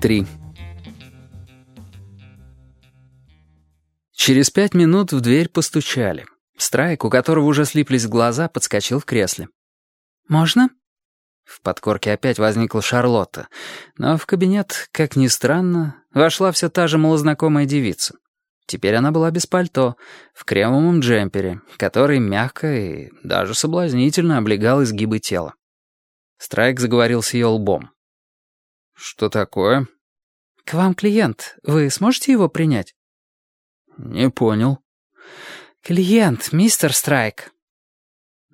3. Через пять минут в дверь постучали. Страйк, у которого уже слиплись глаза, подскочил в кресле. «Можно?» В подкорке опять возникла Шарлотта, но в кабинет, как ни странно, вошла все та же малознакомая девица. Теперь она была без пальто, в кремовом джемпере, который мягко и даже соблазнительно облегал изгибы тела. Страйк заговорил с ее лбом. «Что такое?» «К вам клиент. Вы сможете его принять?» «Не понял». «Клиент, мистер Страйк».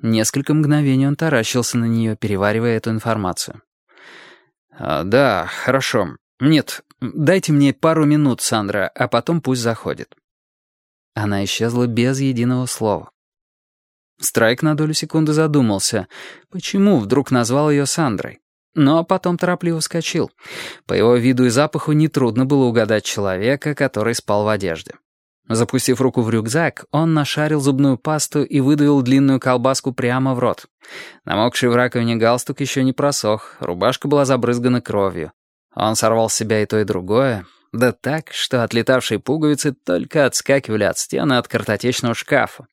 Несколько мгновений он таращился на нее, переваривая эту информацию. А, «Да, хорошо. Нет, дайте мне пару минут, Сандра, а потом пусть заходит». Она исчезла без единого слова. Страйк на долю секунды задумался, почему вдруг назвал ее Сандрой. Но потом торопливо вскочил. По его виду и запаху нетрудно было угадать человека, который спал в одежде. Запустив руку в рюкзак, он нашарил зубную пасту и выдавил длинную колбаску прямо в рот. Намокший в раковине галстук еще не просох, рубашка была забрызгана кровью. Он сорвал с себя и то, и другое, да так, что отлетавшие пуговицы только отскакивали от стены от картотечного шкафа.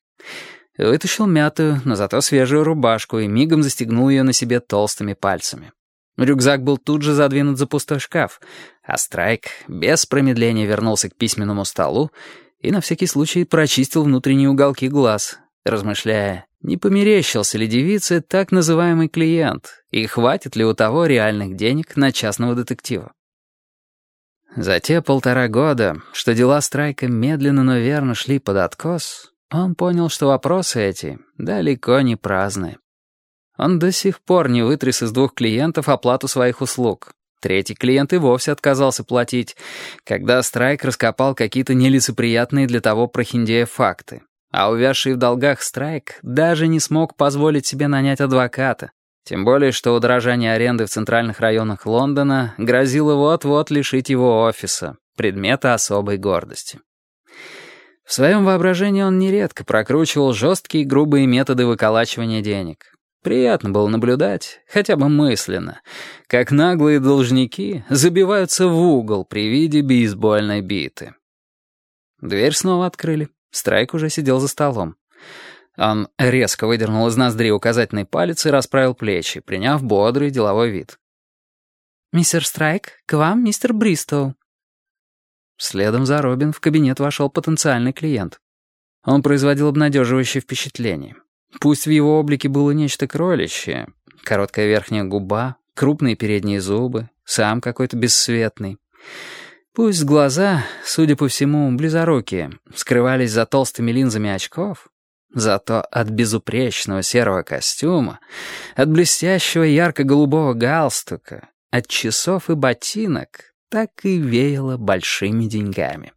Вытащил мятую, но зато свежую рубашку и мигом застегнул ее на себе толстыми пальцами. Рюкзак был тут же задвинут за пустой шкаф, а Страйк без промедления вернулся к письменному столу и на всякий случай прочистил внутренние уголки глаз, размышляя, не померещился ли девице так называемый клиент, и хватит ли у того реальных денег на частного детектива. За те полтора года, что дела Страйка медленно, но верно шли под откос, он понял, что вопросы эти далеко не праздные. Он до сих пор не вытряс из двух клиентов оплату своих услуг, Третий клиент и вовсе отказался платить, когда Страйк раскопал какие-то нелицеприятные для того прохиндея факты. А увязший в долгах Страйк даже не смог позволить себе нанять адвоката. Тем более, что удорожание аренды в центральных районах Лондона грозило вот-вот лишить его офиса, предмета особой гордости. В своем воображении он нередко прокручивал жесткие грубые методы выколачивания денег. Приятно было наблюдать, хотя бы мысленно, как наглые должники забиваются в угол при виде бейсбольной биты. Дверь снова открыли. Страйк уже сидел за столом. Он резко выдернул из ноздри указательный палец и расправил плечи, приняв бодрый деловой вид. «Мистер Страйк, к вам мистер Бристоу». Следом за Робин в кабинет вошел потенциальный клиент. Он производил обнадеживающее впечатление. Пусть в его облике было нечто кроличье, короткая верхняя губа, крупные передние зубы, сам какой-то бесцветный. Пусть глаза, судя по всему, близорукие, скрывались за толстыми линзами очков, зато от безупречного серого костюма, от блестящего ярко-голубого галстука, от часов и ботинок так и веяло большими деньгами.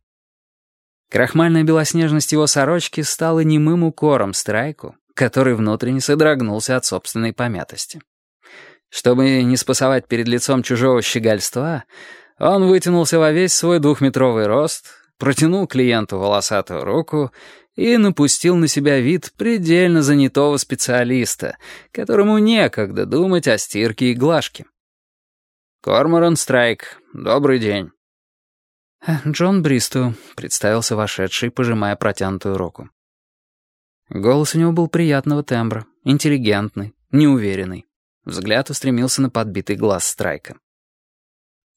Крахмальная белоснежность его сорочки стала немым укором Страйку, который внутренне содрогнулся от собственной помятости. Чтобы не спасовать перед лицом чужого щегольства, он вытянулся во весь свой двухметровый рост, протянул клиенту волосатую руку и напустил на себя вид предельно занятого специалиста, которому некогда думать о стирке и глажке. «Корморан Страйк, добрый день». «Джон Бристу», — представился вошедший, пожимая протянутую руку. Голос у него был приятного тембра, интеллигентный, неуверенный. Взгляд устремился на подбитый глаз Страйка.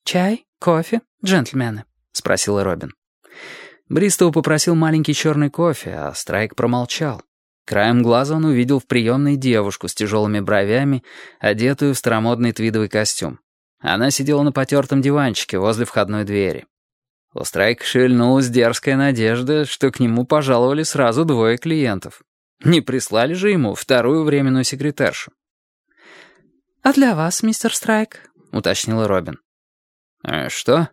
«Чай? Кофе? Джентльмены?» — спросила Робин. Бристоу попросил маленький черный кофе, а Страйк промолчал. Краем глаза он увидел в приемной девушку с тяжелыми бровями, одетую в старомодный твидовый костюм. Она сидела на потертом диванчике возле входной двери. У Страйка шевельнулась дерзкая надежда, что к нему пожаловали сразу двое клиентов. Не прислали же ему вторую временную секретаршу. «А для вас, мистер Страйк?» — уточнила Робин. «Э, «Что?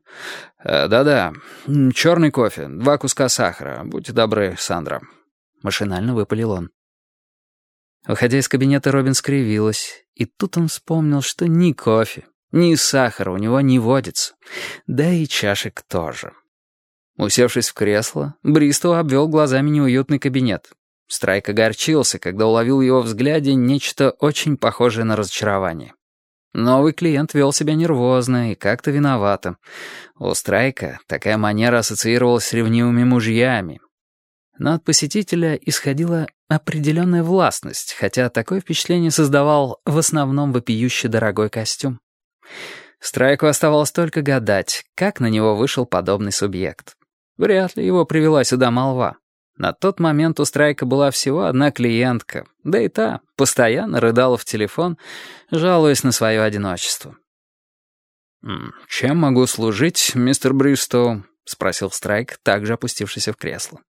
Э, да-да, черный кофе, два куска сахара. Будьте добры, Сандра». Машинально выпалил он. Выходя из кабинета, Робин скривилась, и тут он вспомнил, что ни кофе, ни сахара у него не водится. Да и чашек тоже. Усевшись в кресло, Бристоу обвел глазами неуютный кабинет. Страйк огорчился, когда уловил в его взгляде нечто очень похожее на разочарование. Новый клиент вел себя нервозно и как-то виновато. У Страйка такая манера ассоциировалась с ревнивыми мужьями. Но от посетителя исходила определенная властность, хотя такое впечатление создавал в основном вопиюще дорогой костюм. Страйку оставалось только гадать, как на него вышел подобный субъект. Вряд ли его привела сюда молва. На тот момент у Страйка была всего одна клиентка, да и та постоянно рыдала в телефон, жалуясь на свое одиночество. «Чем могу служить, мистер Бристоу?» — спросил Страйк, также опустившийся в кресло.